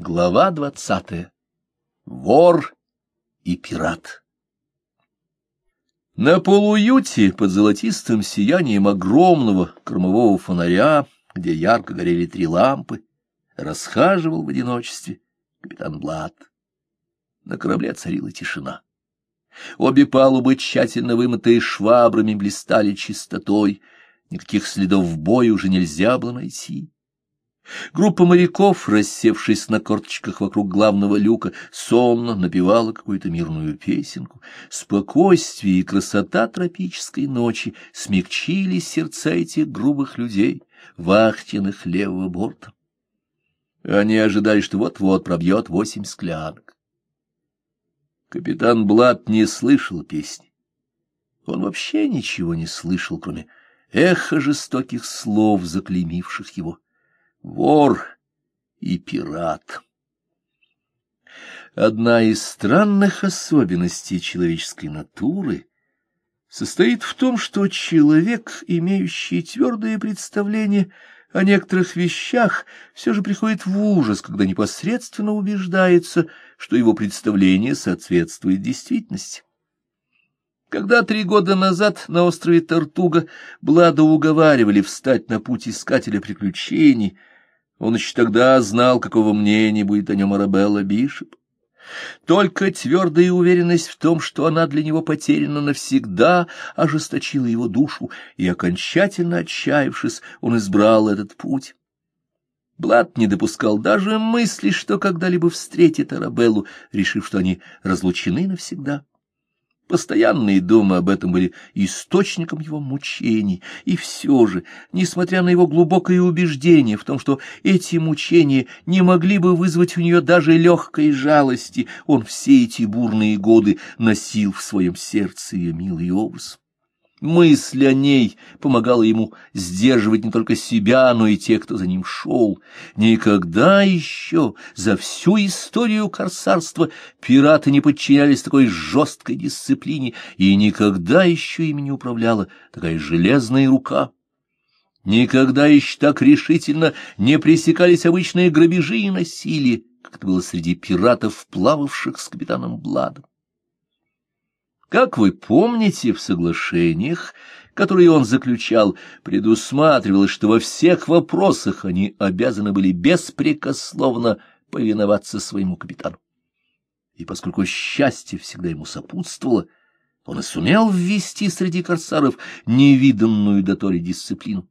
Глава двадцатая. Вор и пират. На полуюте под золотистым сиянием огромного кормового фонаря, где ярко горели три лампы, расхаживал в одиночестве капитан Блад. На корабле царила тишина. Обе палубы, тщательно вымытые швабрами, блистали чистотой, никаких следов боя уже нельзя было найти. Группа моряков, рассевшись на корточках вокруг главного люка, сонно напевала какую-то мирную песенку. Спокойствие и красота тропической ночи смягчили сердца этих грубых людей, вахтенных левого борта. Они ожидали, что вот-вот пробьет восемь склянок. Капитан Блад не слышал песни. Он вообще ничего не слышал, кроме эха жестоких слов, заклеймивших его вор и пират. Одна из странных особенностей человеческой натуры состоит в том, что человек, имеющий твердое представление о некоторых вещах, все же приходит в ужас, когда непосредственно убеждается, что его представление соответствует действительности. Когда три года назад на острове Тартуга Блада уговаривали встать на путь искателя приключений, он еще тогда знал, какого мнения будет о нем Арабелла Бишоп. Только твердая уверенность в том, что она для него потеряна навсегда, ожесточила его душу, и, окончательно отчаявшись, он избрал этот путь. Блад не допускал даже мысли, что когда-либо встретит Арабеллу, решив, что они разлучены навсегда. Постоянные думы об этом были источником его мучений, и все же, несмотря на его глубокое убеждение в том, что эти мучения не могли бы вызвать у нее даже легкой жалости, он все эти бурные годы носил в своем сердце ее милый образ. Мысль о ней помогала ему сдерживать не только себя, но и тех, кто за ним шел. Никогда еще за всю историю корсарства пираты не подчинялись такой жесткой дисциплине, и никогда еще ими не управляла такая железная рука. Никогда еще так решительно не пресекались обычные грабежи и насилие, как это было среди пиратов, плававших с капитаном Бладом. Как вы помните, в соглашениях, которые он заключал, предусматривалось, что во всех вопросах они обязаны были беспрекословно повиноваться своему капитану. И поскольку счастье всегда ему сопутствовало, он и сумел ввести среди корсаров невиданную до дисциплину.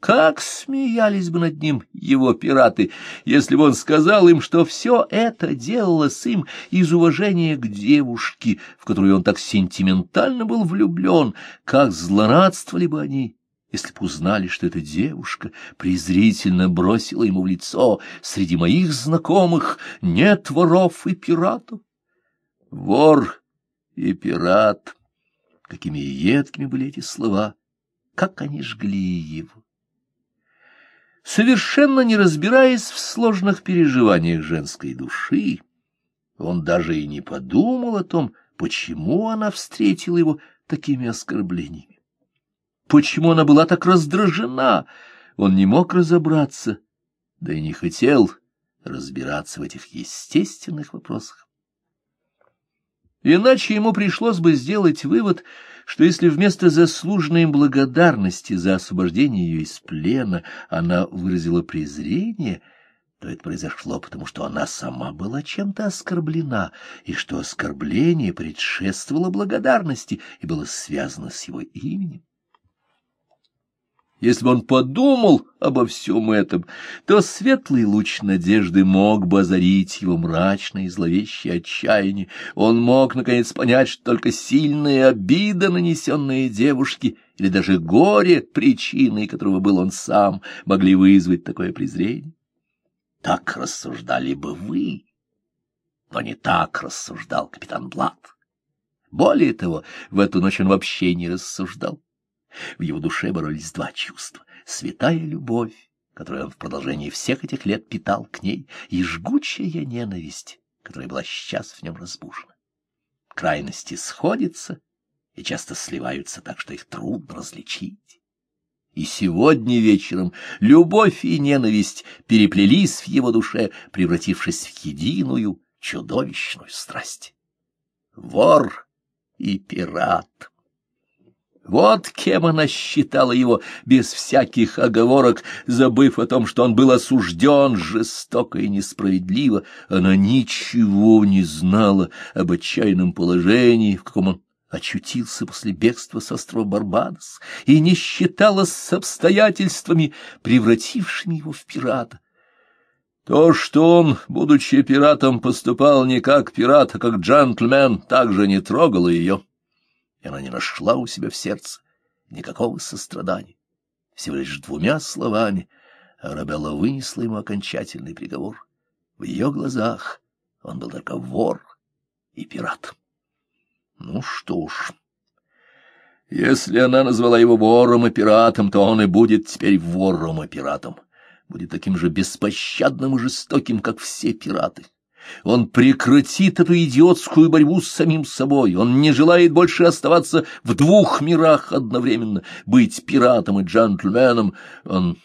Как смеялись бы над ним его пираты, если бы он сказал им, что все это делалось им из уважения к девушке, в которую он так сентиментально был влюблен, как злорадствовали бы они, если бы узнали, что эта девушка презрительно бросила ему в лицо «Среди моих знакомых нет воров и пиратов». Вор и пират, какими едкими были эти слова, как они жгли его совершенно не разбираясь в сложных переживаниях женской души. Он даже и не подумал о том, почему она встретила его такими оскорблениями. Почему она была так раздражена, он не мог разобраться, да и не хотел разбираться в этих естественных вопросах. Иначе ему пришлось бы сделать вывод, что если вместо заслуженной им благодарности за освобождение ее из плена она выразила презрение, то это произошло потому, что она сама была чем-то оскорблена, и что оскорбление предшествовало благодарности и было связано с его именем. Если бы он подумал обо всем этом, то светлый луч надежды мог бы озарить его мрачное и зловещее отчаяние. Он мог, наконец, понять, что только сильная обида, нанесенная девушке, или даже горе, причиной которого был он сам, могли вызвать такое презрение. Так рассуждали бы вы, но не так рассуждал капитан Блад. Более того, в эту ночь он вообще не рассуждал. В его душе боролись два чувства — святая любовь, которую он в продолжении всех этих лет питал к ней, и жгучая ненависть, которая была сейчас в нем разбужена. Крайности сходятся и часто сливаются так, что их трудно различить. И сегодня вечером любовь и ненависть переплелись в его душе, превратившись в единую чудовищную страсть. Вор и пират. Вот кем она считала его, без всяких оговорок, забыв о том, что он был осужден жестоко и несправедливо. Она ничего не знала об отчаянном положении, в каком он очутился после бегства с острова Барбадос, и не считала с обстоятельствами, превратившими его в пирата. То, что он, будучи пиратом, поступал не как пират, а как джентльмен, также не трогало ее и она не нашла у себя в сердце никакого сострадания. Всего лишь двумя словами Арабелла вынесла ему окончательный приговор. В ее глазах он был только вор и пират. Ну что ж, если она назвала его вором и пиратом, то он и будет теперь вором и пиратом. Будет таким же беспощадным и жестоким, как все пираты. Он прекратит эту идиотскую борьбу с самим собой. Он не желает больше оставаться в двух мирах одновременно, быть пиратом и джентльменом. Он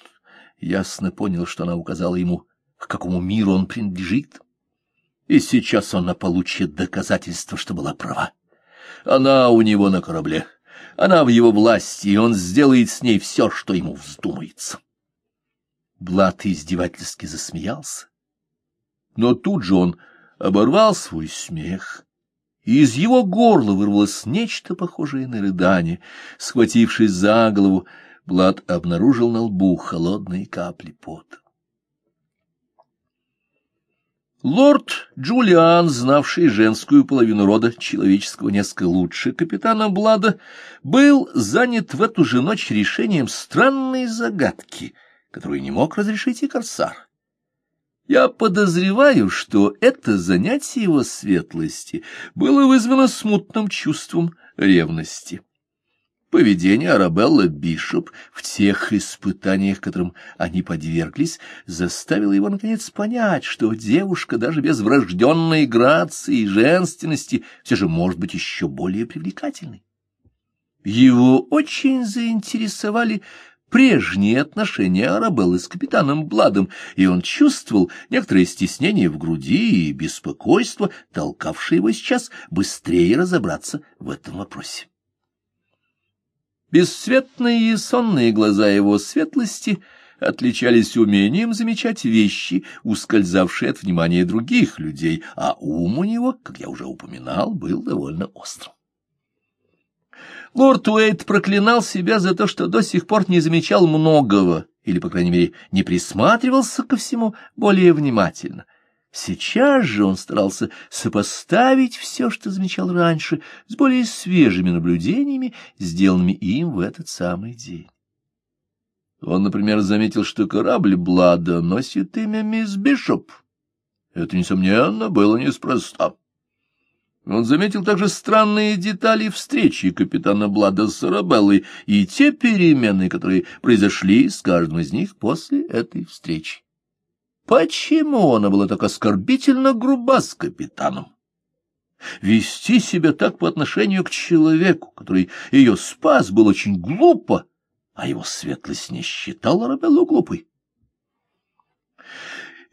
ясно понял, что она указала ему, к какому миру он принадлежит. И сейчас она получит доказательство, что была права. Она у него на корабле, она в его власти, и он сделает с ней все, что ему вздумается. Блад издевательски засмеялся но тут же он оборвал свой смех, и из его горла вырвалось нечто похожее на рыдание. Схватившись за голову, Блад обнаружил на лбу холодные капли пота. Лорд Джулиан, знавший женскую половину рода человеческого несколько лучше капитана Блада, был занят в эту же ночь решением странной загадки, которую не мог разрешить и корсар. Я подозреваю, что это занятие его светлости было вызвано смутным чувством ревности. Поведение Арабелла Бишоп в тех испытаниях, которым они подверглись, заставило его, наконец, понять, что девушка даже без врожденной грации и женственности все же может быть еще более привлекательной. Его очень заинтересовали прежние отношения Арабеллы с капитаном Бладом, и он чувствовал некоторое стеснение в груди и беспокойство, толкавшее его сейчас быстрее разобраться в этом вопросе. Бесцветные и сонные глаза его светлости отличались умением замечать вещи, ускользавшие от внимания других людей, а ум у него, как я уже упоминал, был довольно острым. Лорд Уэйт проклинал себя за то, что до сих пор не замечал многого, или, по крайней мере, не присматривался ко всему более внимательно. Сейчас же он старался сопоставить все, что замечал раньше, с более свежими наблюдениями, сделанными им в этот самый день. Он, например, заметил, что корабль Блада носит имя мисс Бишоп. Это, несомненно, было неспроста. Он заметил также странные детали встречи капитана Блада с Арабеллой и те перемены, которые произошли с каждым из них после этой встречи. Почему она была так оскорбительно груба с капитаном? Вести себя так по отношению к человеку, который ее спас, было очень глупо, а его светлость не считал Арабеллу глупой.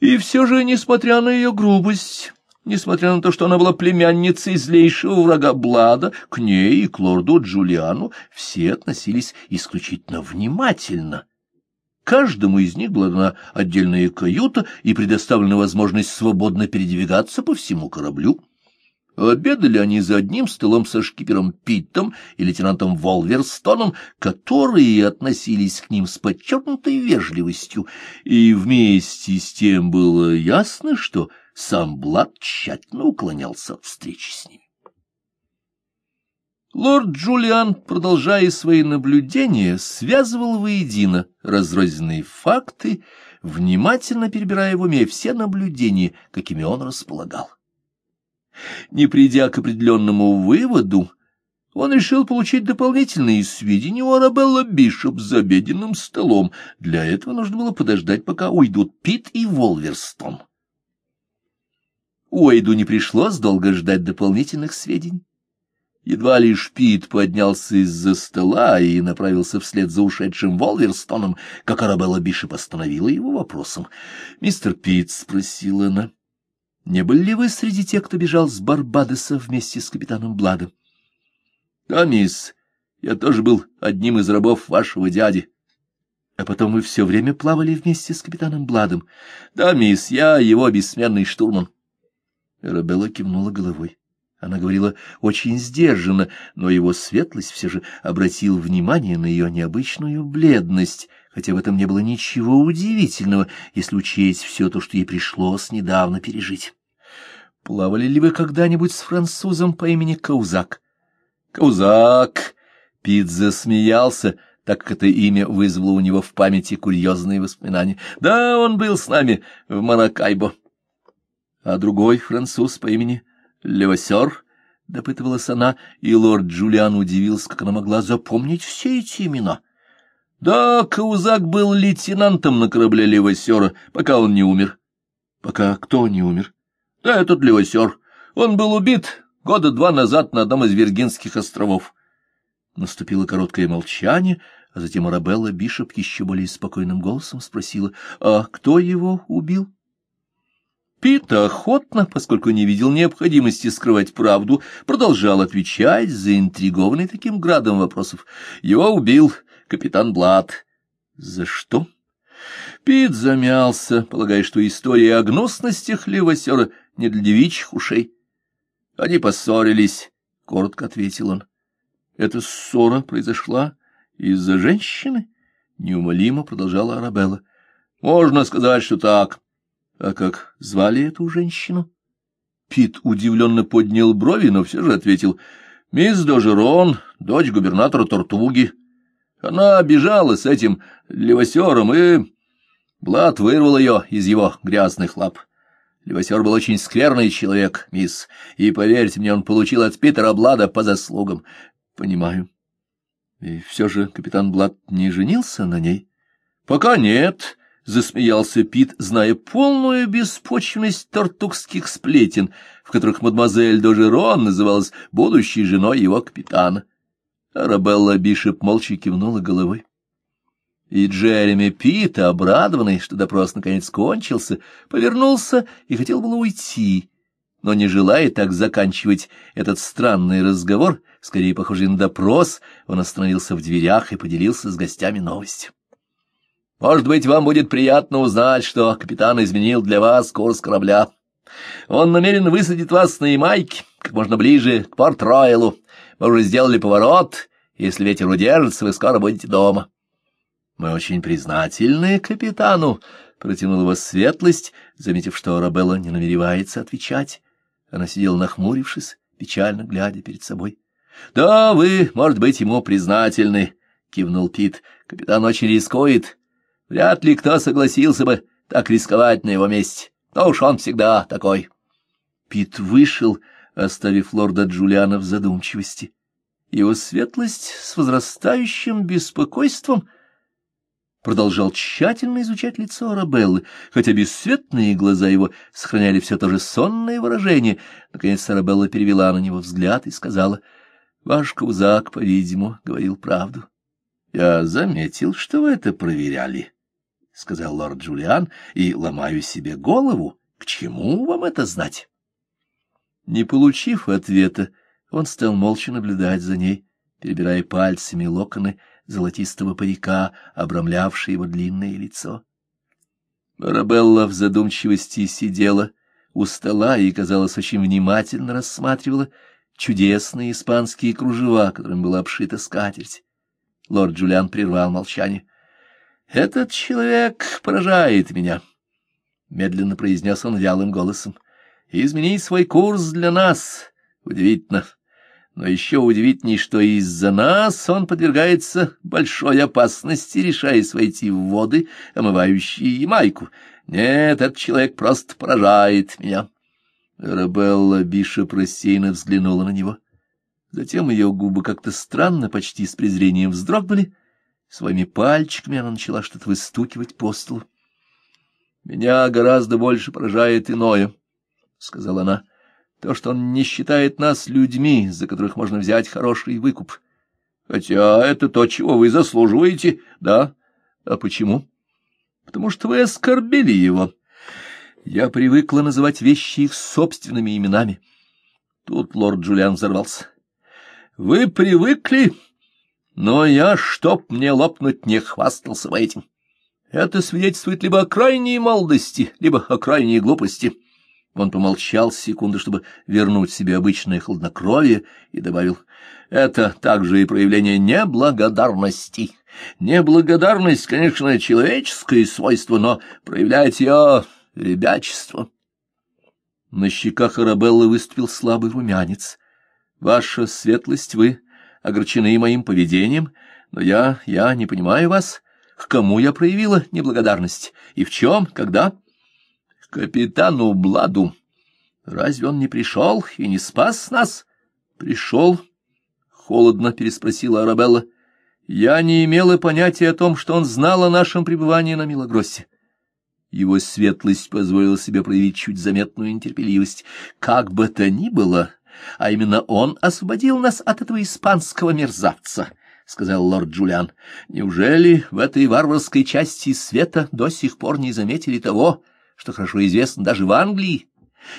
И все же, несмотря на ее грубость, Несмотря на то, что она была племянницей злейшего врага Блада, к ней и к лорду Джулиану все относились исключительно внимательно. Каждому из них была дана отдельная каюта и предоставлена возможность свободно передвигаться по всему кораблю. Обедали они за одним столом со шкипером Питтом и лейтенантом Волверстоном, которые относились к ним с подчеркнутой вежливостью, и вместе с тем было ясно, что сам Блад тщательно уклонялся от встречи с ними. Лорд Джулиан, продолжая свои наблюдения, связывал воедино разрозненные факты, внимательно перебирая в уме все наблюдения, какими он располагал. Не придя к определенному выводу, он решил получить дополнительные сведения у Арабелла Бишоп за обеденным столом. Для этого нужно было подождать, пока уйдут Пит и Волверстон. Уэйду не пришлось долго ждать дополнительных сведений. Едва лишь Пит поднялся из-за стола и направился вслед за ушедшим Волверстоном, как Арабелла Бишоп остановила его вопросом. — Мистер Пит, — спросила она, — не были ли вы среди тех, кто бежал с Барбадоса вместе с капитаном Бладом? — Да, мисс, я тоже был одним из рабов вашего дяди. — А потом вы все время плавали вместе с капитаном Бладом? — Да, мисс, я его бессменный штурман. Арабелла кивнула головой. Она говорила очень сдержанно, но его светлость все же обратил внимание на ее необычную бледность, хотя в этом не было ничего удивительного, если учесть все то, что ей пришлось недавно пережить. «Плавали ли вы когда-нибудь с французом по имени Каузак?» «Каузак!» — Пит засмеялся, так как это имя вызвало у него в памяти курьезные воспоминания. «Да, он был с нами в Маракайбо». «А другой француз по имени Левосер? — допытывалась она, и лорд Джулиан удивился, как она могла запомнить все эти имена. — Да, Каузак был лейтенантом на корабле Левосера, пока он не умер. — Пока кто не умер? — Да, этот Левосер. Он был убит года два назад на одном из Виргинских островов. Наступило короткое молчание, а затем Арабелла Бишоп еще более спокойным голосом спросила, «А кто его убил?» Пит охотно, поскольку не видел необходимости скрывать правду, продолжал отвечать, заинтригованный таким градом вопросов. Его убил капитан Блад. За что? Пит замялся, полагая, что история о гнусностях Левосера не для девичьих ушей. Они поссорились, — коротко ответил он. Эта ссора произошла из-за женщины? Неумолимо продолжала Арабелла. Можно сказать, что так. А как звали эту женщину? Пит удивленно поднял брови, но все же ответил. Мисс Дожерон, дочь губернатора Тортуги. Она бежала с этим левосером, и Блад вырвал ее из его грязных лап. Левосер был очень скверный человек, мисс, и, поверьте мне, он получил от Питера Блада по заслугам. Понимаю. И все же капитан Блад не женился на ней? Пока нет, — засмеялся Пит, зная полную беспочвенность тортукских сплетен, в которых мадемуазель Дожерон называлась будущей женой его капитана. Арабелла Бишоп молча кивнула головой. И Джереми Пит, обрадованный, что допрос наконец кончился, повернулся и хотел было уйти, но, не желая так заканчивать этот странный разговор, скорее похожий на допрос, он остановился в дверях и поделился с гостями новостью. Может быть, вам будет приятно узнать, что капитан изменил для вас курс корабля. Он намерен высадить вас на Ямайке, как можно ближе к Порт-Ройлу. Мы уже сделали поворот, если ветер удержится, вы скоро будете дома. Мы очень признательны капитану, — протянула его светлость, заметив, что Арабелла не намеревается отвечать. Она сидела нахмурившись, печально глядя перед собой. — Да, вы, может быть, ему признательны, — кивнул Пит. — Капитан очень рискует. Вряд ли кто согласился бы так рисковать на его месте. Но уж он всегда такой. Пит вышел, оставив лорда Джулиана в задумчивости. Его светлость с возрастающим беспокойством продолжал тщательно изучать лицо Арабеллы, хотя бесцветные глаза его сохраняли все то же сонное выражение. Наконец Арабелла перевела на него взгляд и сказала, — Ваш Каузак, по-видимому, говорил правду. — Я заметил, что вы это проверяли. — сказал лорд Джулиан, — и ломаю себе голову. К чему вам это знать? Не получив ответа, он стал молча наблюдать за ней, перебирая пальцами локоны золотистого парика, обрамлявшие его длинное лицо. Арабелла в задумчивости сидела у стола и, казалось, очень внимательно рассматривала чудесные испанские кружева, которыми была обшита скатерть. Лорд Джулиан прервал молчание. «Этот человек поражает меня», — медленно произнес он вялым голосом. «Изменить свой курс для нас удивительно. Но еще удивительней, что из-за нас он подвергается большой опасности, решаясь войти в воды, омывающие Ямайку. Нет, этот человек просто поражает меня». Рабелла Бишоп рассеянно взглянула на него. Затем ее губы как-то странно, почти с презрением вздрогнули, Своими пальчиками она начала что-то выстукивать по столу. — Меня гораздо больше поражает иное, — сказала она. — то, что он не считает нас людьми, за которых можно взять хороший выкуп. Хотя это то, чего вы заслуживаете, да? А почему? Потому что вы оскорбили его. Я привыкла называть вещи их собственными именами. Тут лорд Джулиан взорвался. Вы привыкли, но я, чтоб мне лопнуть, не хвастался этим. Это свидетельствует либо о крайней молодости, либо о крайней глупости. Он помолчал секунду, чтобы вернуть себе обычное хладнокровие, и добавил, «Это также и проявление неблагодарности. Неблагодарность, конечно, человеческое свойство, но проявляет ее ребячество». На щеках Арабеллы выступил слабый румянец. «Ваша светлость, вы огорчены моим поведением, но я, я не понимаю вас». К кому я проявила неблагодарность? И в чем? Когда? К капитану Бладу. Разве он не пришел и не спас нас? Пришел. Холодно переспросила Арабелла. Я не имела понятия о том, что он знал о нашем пребывании на Милогроссе. Его светлость позволила себе проявить чуть заметную нетерпеливость. Как бы то ни было, а именно он освободил нас от этого испанского мерзавца —— сказал лорд Джулиан. — Неужели в этой варварской части света до сих пор не заметили того, что хорошо известно даже в Англии?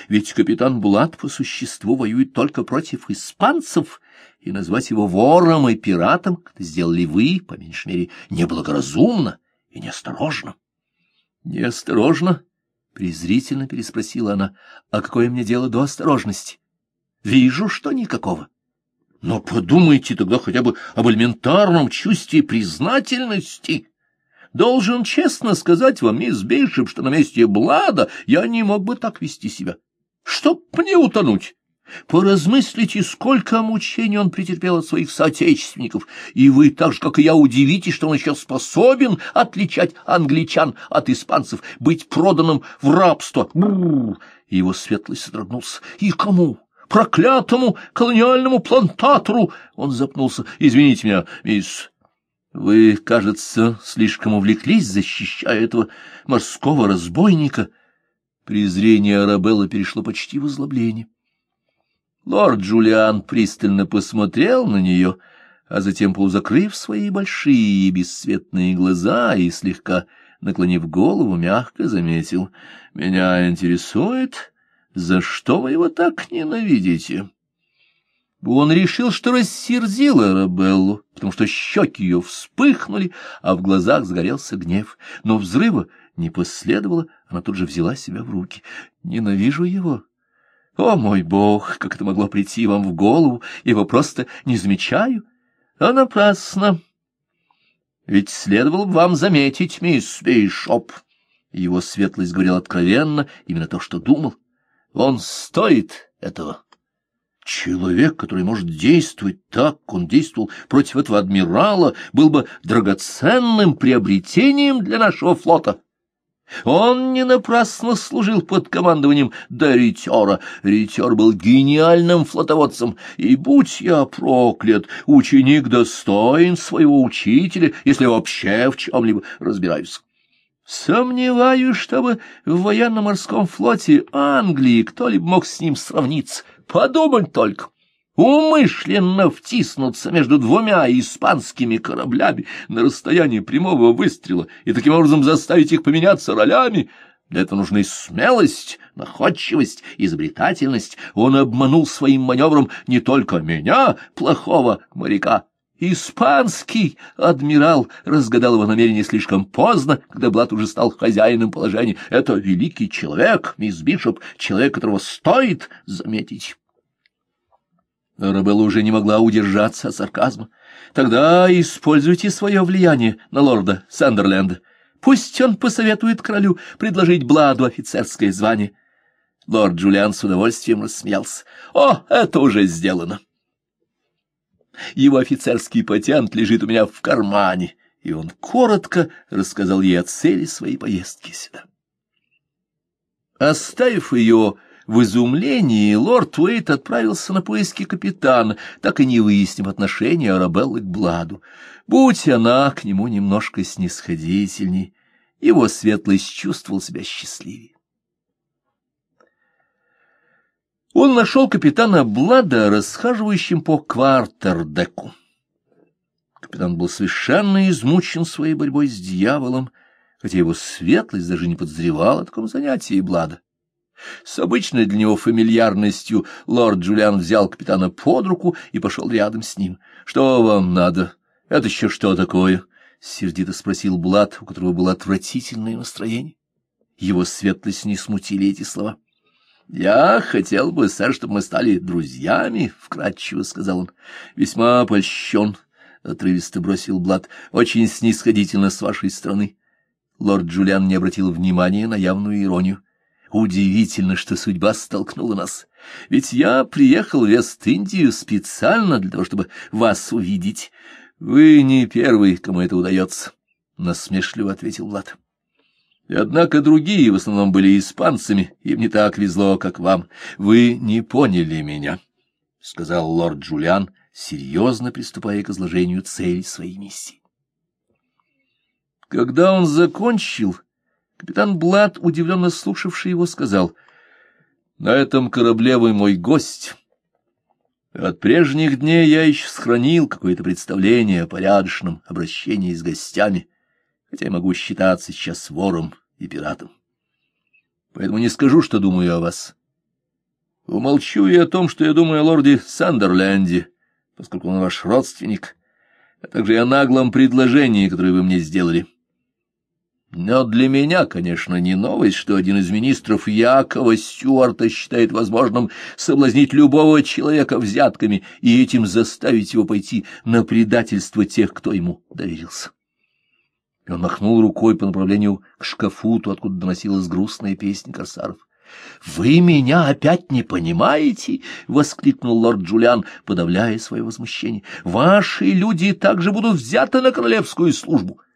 Ведь капитан Булат по существу воюет только против испанцев, и назвать его вором и пиратом, как это сделали вы, по меньшей мере, неблагоразумно и неосторожно. — Неосторожно? — презрительно переспросила она. — А какое мне дело до осторожности? — Вижу, что никакого. Но подумайте тогда хотя бы об элементарном чувстве признательности. Должен честно сказать вам, мисс Бейшеп, что на месте Блада я не мог бы так вести себя. Чтоб мне утонуть. Поразмыслите, сколько мучений он претерпел от своих соотечественников, и вы, так же, как и я, удивитесь, что он еще способен отличать англичан от испанцев, быть проданным в рабство. И его светлость содрогнулся. И кому? Проклятому колониальному плантатору!» Он запнулся. «Извините меня, мисс, вы, кажется, слишком увлеклись, защищая этого морского разбойника». Презрение Арабеллы перешло почти в озлобление. Лорд Джулиан пристально посмотрел на нее, а затем, полузакрыв свои большие бесцветные глаза и слегка наклонив голову, мягко заметил, «Меня интересует...» За что вы его так ненавидите? Он решил, что рассердил Арабеллу, потому что щеки ее вспыхнули, а в глазах загорелся гнев. Но взрыва не последовало, она тут же взяла себя в руки. «Ненавижу его. О, мой бог, как это могло прийти вам в голову? Его просто не замечаю. А напрасно. Ведь следовало бы вам заметить, мисс Бейшоп». Его светлость говорил откровенно, именно то, что думал. Он стоит этого. Человек, который может действовать так, как он действовал против этого адмирала, был бы драгоценным приобретением для нашего флота. Он не напрасно служил под командованием до Ритера. Ритер был гениальным флотоводцем, и, будь я проклят, ученик достоин своего учителя, если вообще в чем-либо разбираюсь. Сомневаюсь, чтобы в военно-морском флоте Англии кто-либо мог с ним сравниться. Подумать только. Умышленно втиснуться между двумя испанскими кораблями на расстоянии прямого выстрела и таким образом заставить их поменяться ролями. Для этого нужны смелость, находчивость, изобретательность. Он обманул своим маневром не только меня, плохого моряка, Испанский адмирал разгадал его намерение слишком поздно, когда Блад уже стал хозяином положения. Это великий человек, мисс Бишоп, человек, которого стоит заметить. Арабелла уже не могла удержаться от сарказма. Тогда используйте свое влияние на лорда Сандерленда. Пусть он посоветует королю предложить Бладу офицерское звание. Лорд Джулиан с удовольствием рассмеялся. «О, это уже сделано!» Его офицерский патент лежит у меня в кармане, и он коротко рассказал ей о цели своей поездки сюда. Оставив ее в изумлении, лорд Уэйт отправился на поиски капитана, так и не выяснив отношения Арабеллы к Бладу. Будь она к нему немножко снисходительней, его светлость чувствовал себя счастливее. Он нашел капитана Блада, расхаживающим по квартердеку. Капитан был совершенно измучен своей борьбой с дьяволом, хотя его светлость даже не подозревала о таком занятии Блада. С обычной для него фамильярностью лорд Джулиан взял капитана под руку и пошел рядом с ним. — Что вам надо? Это еще что такое? — сердито спросил Блад, у которого было отвратительное настроение. Его светлость не смутили эти слова. — Я хотел бы, сэр, чтобы мы стали друзьями, — вкратчиво сказал он. — Весьма польщен, — отрывисто бросил Блад, — очень снисходительно с вашей стороны. Лорд Джулиан не обратил внимания на явную иронию. Удивительно, что судьба столкнула нас. Ведь я приехал в Вест-Индию специально для того, чтобы вас увидеть. Вы не первый, кому это удается, — насмешливо ответил Влад. И однако другие в основном были испанцами, им не так везло, как вам. Вы не поняли меня, — сказал лорд Джулиан, серьезно приступая к изложению цели своей миссии. Когда он закончил, Капитан Блад, удивленно слушавший его, сказал, — На этом корабле вы мой гость. От прежних дней я еще сохранил какое-то представление о порядочном обращении с гостями, хотя я могу считаться сейчас вором и пиратом. Поэтому не скажу, что думаю о вас. Умолчу и о том, что я думаю о лорде Сандерленде, поскольку он ваш родственник, а также и о наглом предложении, которое вы мне сделали. Но для меня, конечно, не новость, что один из министров Якова Стюарта считает возможным соблазнить любого человека взятками и этим заставить его пойти на предательство тех, кто ему доверился. И он махнул рукой по направлению к шкафуту, откуда доносилась грустная песня корсаров. — Вы меня опять не понимаете? — воскликнул лорд Джулиан, подавляя свое возмущение. — Ваши люди также будут взяты на королевскую службу. —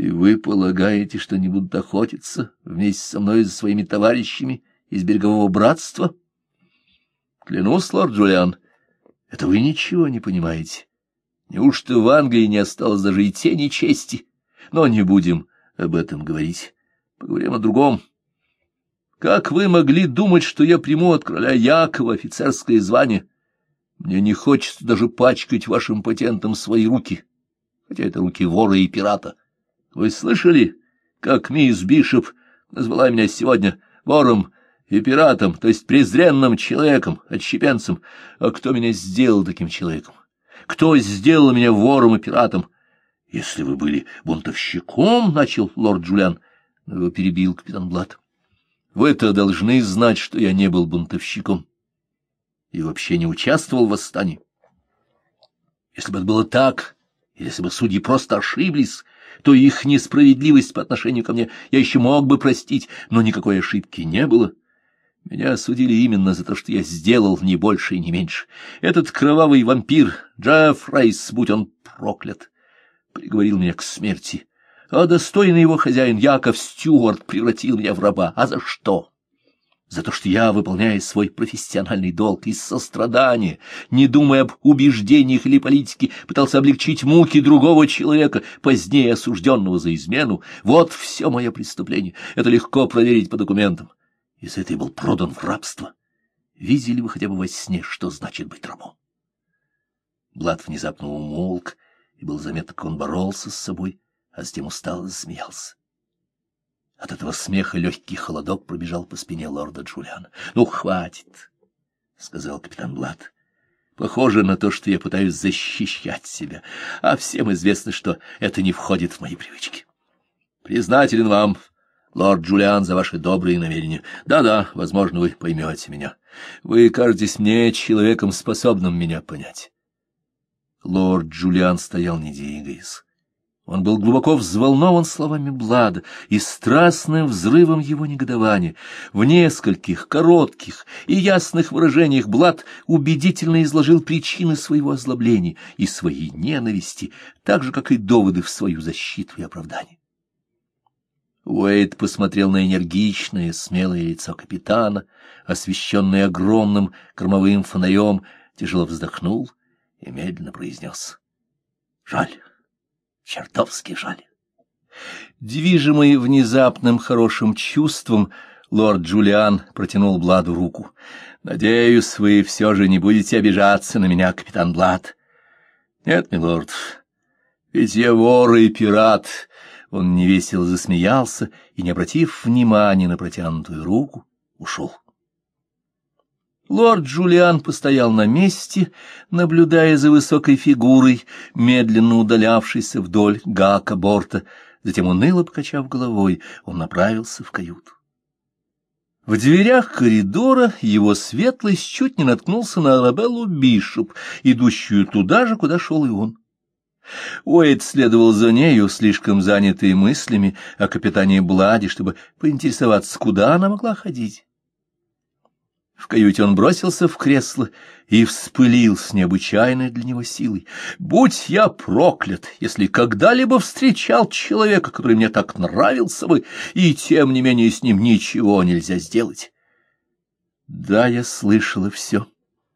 и вы полагаете, что они будут охотиться вместе со мной за своими товарищами из берегового братства? Клянусь, лорд Джулиан, это вы ничего не понимаете. Неужто в Англии не осталось даже и тени чести? Но не будем об этом говорить. Поговорим о другом. Как вы могли думать, что я приму от короля Якова офицерское звание? Мне не хочется даже пачкать вашим патентом свои руки, хотя это руки вора и пирата. Вы слышали, как мисс Бишоп назвала меня сегодня вором и пиратом, то есть презренным человеком, отщепенцем? А кто меня сделал таким человеком? Кто сделал меня вором и пиратом? Если вы были бунтовщиком, — начал лорд Джулиан, его перебил капитан Блад. Вы-то должны знать, что я не был бунтовщиком и вообще не участвовал в восстании. Если бы это было так, если бы судьи просто ошиблись, то их несправедливость по отношению ко мне я еще мог бы простить, но никакой ошибки не было. Меня осудили именно за то, что я сделал не больше и не меньше. Этот кровавый вампир, Джефф Рейс, будь он проклят, приговорил меня к смерти. А достойный его хозяин Яков Стюарт превратил меня в раба. А за что? за то, что я, выполняя свой профессиональный долг из сострадания, не думая об убеждениях или политике, пытался облегчить муки другого человека, позднее осужденного за измену. Вот все мое преступление. Это легко проверить по документам. И за это я был продан в рабство. Видели вы хотя бы во сне, что значит быть рабом? Блад внезапно умолк, и был заметно, как он боролся с собой, а затем устало засмеялся. От этого смеха легкий холодок пробежал по спине лорда Джулиана. — Ну, хватит, — сказал капитан Блад. — Похоже на то, что я пытаюсь защищать себя, а всем известно, что это не входит в мои привычки. Признателен вам, лорд Джулиан, за ваши добрые намерения. Да-да, возможно, вы поймете меня. Вы кажетесь мне человеком, способным меня понять. Лорд Джулиан стоял, не двигаясь. Он был глубоко взволнован словами Блада и страстным взрывом его негодования. В нескольких коротких и ясных выражениях Блад убедительно изложил причины своего озлобления и своей ненависти, так же, как и доводы в свою защиту и оправдание. Уэйд посмотрел на энергичное, смелое лицо капитана, освещенное огромным кормовым фонарем, тяжело вздохнул и медленно произнес. — Жаль чертовски жаль. Движимый внезапным хорошим чувством, Лорд Джулиан протянул Бладу руку. «Надеюсь, вы все же не будете обижаться на меня, капитан Блад». «Нет, милорд, ведь я вор и пират». Он невесело засмеялся и, не обратив внимания на протянутую руку, ушел. Лорд Джулиан постоял на месте, наблюдая за высокой фигурой, медленно удалявшейся вдоль гака борта. Затем, уныло покачав головой, он направился в каюту. В дверях коридора его светлость чуть не наткнулся на Арабеллу Бишоп, идущую туда же, куда шел и он. Уэйд следовал за нею, слишком занятый мыслями о капитане Блади, чтобы поинтересоваться, куда она могла ходить. В каюте он бросился в кресло и вспылил с необычайной для него силой. «Будь я проклят, если когда-либо встречал человека, который мне так нравился бы, и тем не менее с ним ничего нельзя сделать!» «Да, я слышала все»,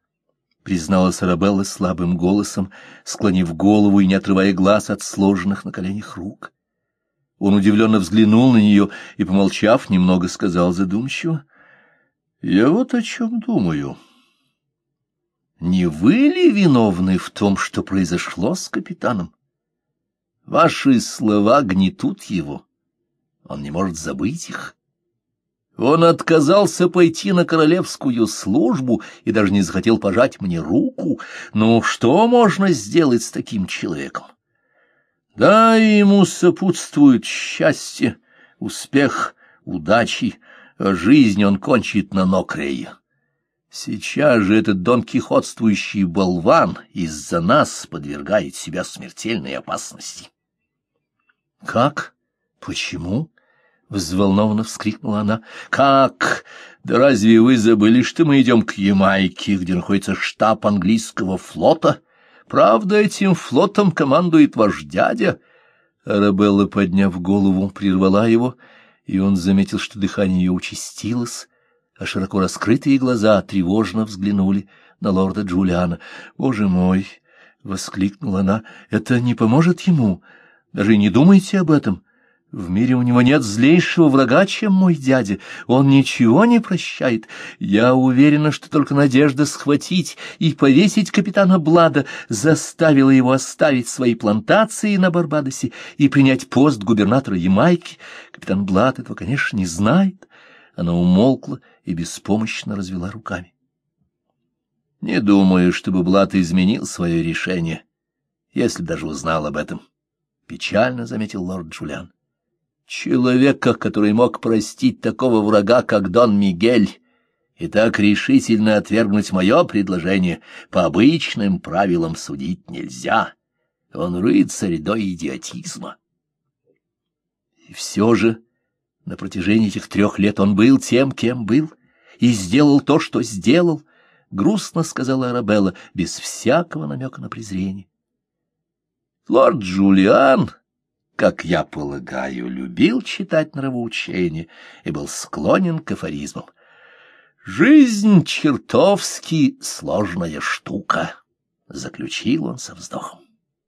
— призналась Арабелла слабым голосом, склонив голову и не отрывая глаз от сложенных на коленях рук. Он удивленно взглянул на нее и, помолчав, немного сказал задумчиво. Я вот о чем думаю. Не вы ли виновны в том, что произошло с капитаном? Ваши слова гнетут его. Он не может забыть их. Он отказался пойти на королевскую службу и даже не захотел пожать мне руку. Ну, что можно сделать с таким человеком? Да, ему сопутствует счастье, успех, удачи, жизнь он кончит на Нокрее. Сейчас же этот дон кихотствующий болван из-за нас подвергает себя смертельной опасности. — Как? Почему? — взволнованно вскрикнула она. — Как? Да разве вы забыли, что мы идем к Ямайке, где находится штаб английского флота? Правда, этим флотом командует ваш дядя? Арабелла, подняв голову, прервала его — и он заметил, что дыхание ее участилось, а широко раскрытые глаза тревожно взглянули на лорда Джулиана. «Боже мой!» — воскликнула она. «Это не поможет ему. Даже не думайте об этом. В мире у него нет злейшего врага, чем мой дядя. Он ничего не прощает. Я уверена, что только надежда схватить и повесить капитана Блада заставила его оставить свои плантации на Барбадосе и принять пост губернатора Ямайки. Капитан Блад этого, конечно, не знает. Она умолкла и беспомощно развела руками. Не думаю, чтобы Блад изменил свое решение, если даже узнал об этом. Печально заметил лорд Джулиан. Человека, который мог простить такого врага, как Дон Мигель, и так решительно отвергнуть мое предложение, по обычным правилам судить нельзя. Он рыцарь до идиотизма. И все же на протяжении этих трех лет он был тем, кем был, и сделал то, что сделал, — грустно сказала Арабелла, без всякого намека на презрение. Лорд Джулиан как я полагаю, любил читать нравоучения и был склонен к афоризмам. «Жизнь чертовски сложная штука», — заключил он со вздохом.